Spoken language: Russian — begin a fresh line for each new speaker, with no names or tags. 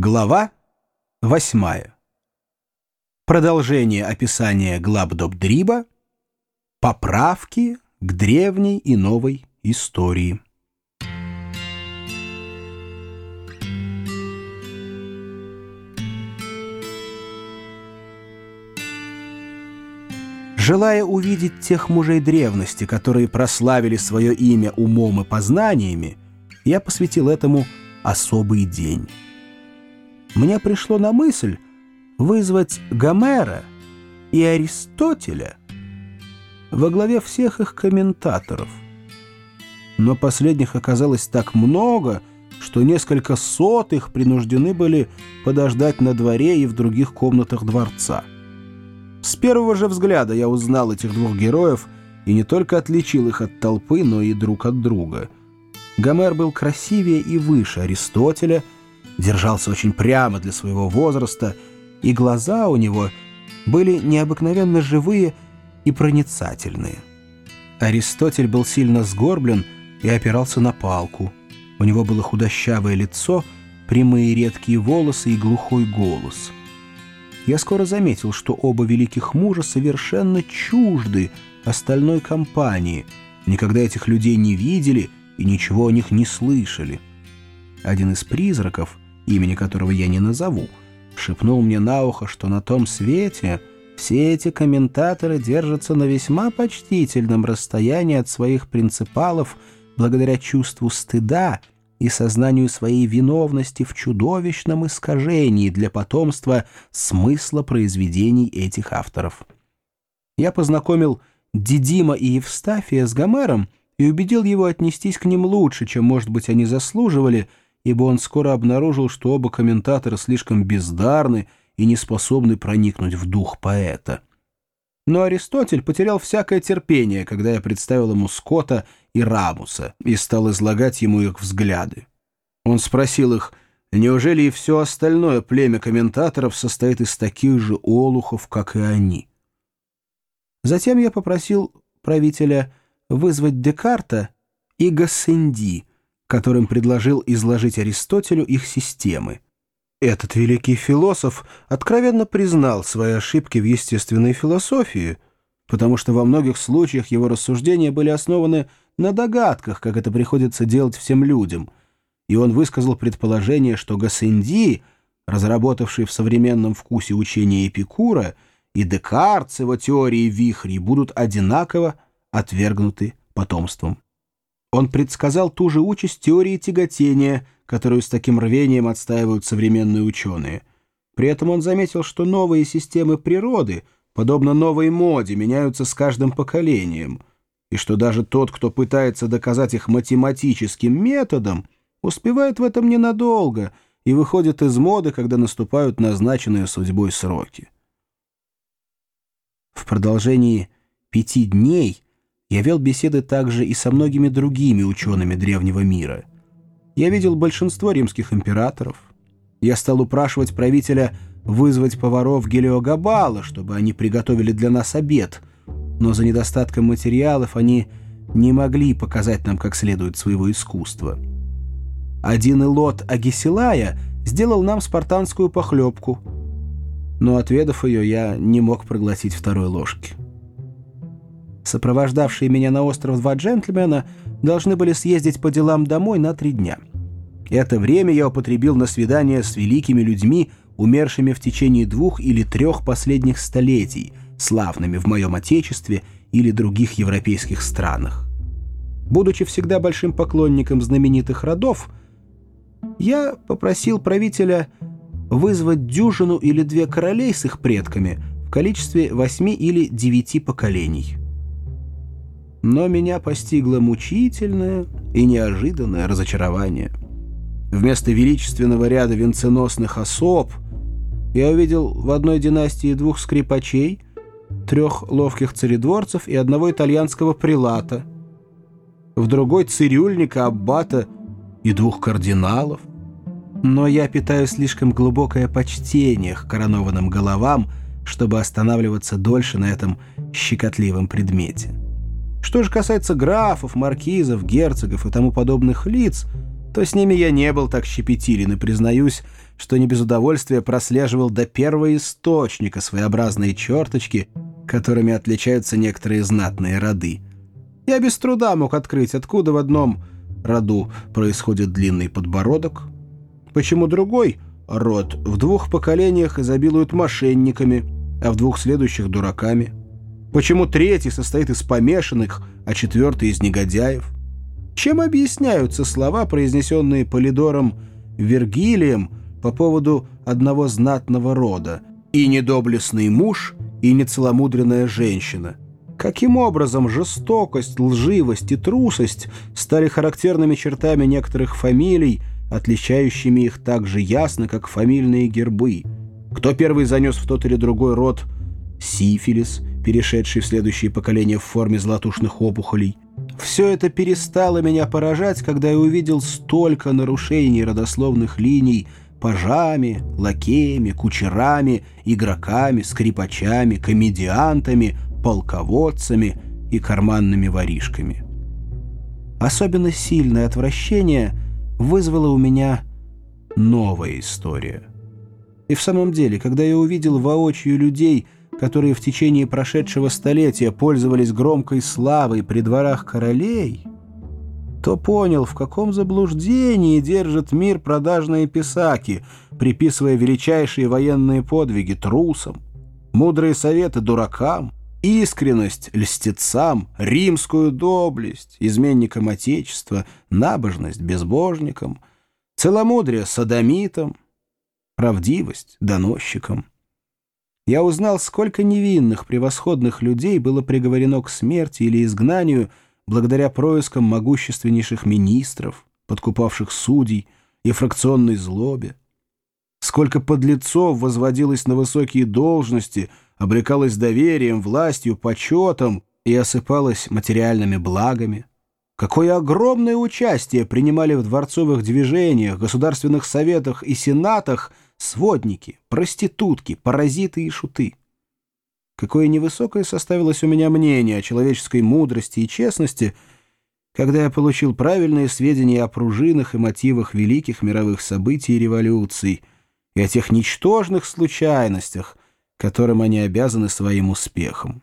Глава 8. Продолжение описания Глабдобдриба. Поправки к древней и новой истории. Желая увидеть тех мужей древности, которые прославили свое имя умом и познаниями, я посвятил этому особый день мне пришло на мысль вызвать Гомера и Аристотеля во главе всех их комментаторов. Но последних оказалось так много, что несколько сот их принуждены были подождать на дворе и в других комнатах дворца. С первого же взгляда я узнал этих двух героев и не только отличил их от толпы, но и друг от друга. Гомер был красивее и выше Аристотеля — держался очень прямо для своего возраста, и глаза у него были необыкновенно живые и проницательные. Аристотель был сильно сгорблен и опирался на палку. У него было худощавое лицо, прямые редкие волосы и глухой голос. Я скоро заметил, что оба великих мужа совершенно чужды остальной компании, никогда этих людей не видели и ничего о них не слышали. Один из призраков — имени которого я не назову, шепнул мне на ухо, что на том свете все эти комментаторы держатся на весьма почтительном расстоянии от своих принципалов благодаря чувству стыда и сознанию своей виновности в чудовищном искажении для потомства смысла произведений этих авторов. Я познакомил Дидима и Евстафия с Гомером и убедил его отнестись к ним лучше, чем, может быть, они заслуживали — ибо он скоро обнаружил, что оба комментатора слишком бездарны и не способны проникнуть в дух поэта. Но Аристотель потерял всякое терпение, когда я представил ему Скотта и Рамуса и стал излагать ему их взгляды. Он спросил их, неужели и все остальное племя комментаторов состоит из таких же олухов, как и они. Затем я попросил правителя вызвать Декарта и Гассенди, которым предложил изложить Аристотелю их системы. Этот великий философ откровенно признал свои ошибки в естественной философии, потому что во многих случаях его рассуждения были основаны на догадках, как это приходится делать всем людям, и он высказал предположение, что Гассенди, разработавший в современном вкусе учение Эпикура, и Декарт с его теорией вихрей будут одинаково отвергнуты потомством. Он предсказал ту же участь теории тяготения, которую с таким рвением отстаивают современные ученые. При этом он заметил, что новые системы природы, подобно новой моде, меняются с каждым поколением, и что даже тот, кто пытается доказать их математическим методом, успевает в этом ненадолго и выходит из моды, когда наступают назначенные судьбой сроки. В продолжении пяти дней – я вел беседы также и со многими другими учеными древнего мира. Я видел большинство римских императоров. Я стал упрашивать правителя вызвать поваров Гелиогабала, чтобы они приготовили для нас обед, но за недостатком материалов они не могли показать нам как следует своего искусства. Один илот Агисилая сделал нам спартанскую похлебку, но, отведав ее, я не мог проглотить второй ложки. Сопровождавшие меня на остров два джентльмена должны были съездить по делам домой на три дня. Это время я употребил на свидание с великими людьми, умершими в течение двух или трех последних столетий, славными в моем отечестве или других европейских странах. Будучи всегда большим поклонником знаменитых родов, я попросил правителя вызвать дюжину или две королей с их предками в количестве восьми или девяти поколений. Но меня постигло мучительное и неожиданное разочарование. Вместо величественного ряда венценосных особ я увидел в одной династии двух скрипачей, трех ловких царедворцев и одного итальянского прилата, в другой цирюльника, аббата и двух кардиналов. Но я питаю слишком глубокое почтение к коронованным головам, чтобы останавливаться дольше на этом щекотливом предмете. Что же касается графов, маркизов, герцогов и тому подобных лиц, то с ними я не был так щепетилен и признаюсь, что не без удовольствия прослеживал до первого источника своеобразные черточки, которыми отличаются некоторые знатные роды. Я без труда мог открыть, откуда в одном роду происходит длинный подбородок, почему другой род в двух поколениях изобилует мошенниками, а в двух следующих — дураками, почему третий состоит из помешанных, а четвертый — из негодяев. Чем объясняются слова, произнесенные Полидором Вергилием по поводу одного знатного рода «и недоблестный муж, и нецеломудренная женщина»? Каким образом жестокость, лживость и трусость стали характерными чертами некоторых фамилий, отличающими их так же ясно, как фамильные гербы? Кто первый занес в тот или другой род сифилис, перешедший в следующее поколение в форме золотушных опухолей? Все это перестало меня поражать, когда я увидел столько нарушений родословных линий пажами, лакеями, кучерами, игроками, скрипачами, комедиантами, полководцами и карманными воришками. Особенно сильное отвращение вызвала у меня новая история. И в самом деле, когда я увидел воочию людей, которые в течение прошедшего столетия пользовались громкой славой при дворах королей, то понял, в каком заблуждении держит мир продажные писаки, приписывая величайшие военные подвиги трусам, мудрые советы дуракам, искренность льстецам, римскую доблесть, изменникам Отечества, набожность безбожникам, целомудрие садомитам, правдивость доносчикам. Я узнал, сколько невинных, превосходных людей было приговорено к смерти или изгнанию благодаря проискам могущественнейших министров, подкупавших судей и фракционной злобе. Сколько подлецов возводилось на высокие должности – обрекалась доверием, властью, почетом и осыпалась материальными благами. Какое огромное участие принимали в дворцовых движениях, государственных советах и сенатах сводники, проститутки, паразиты и шуты. Какое невысокое составилось у меня мнение о человеческой мудрости и честности, когда я получил правильные сведения о пружинах и мотивах великих мировых событий и революций, и о тех ничтожных случайностях, которым они обязаны своим успехом.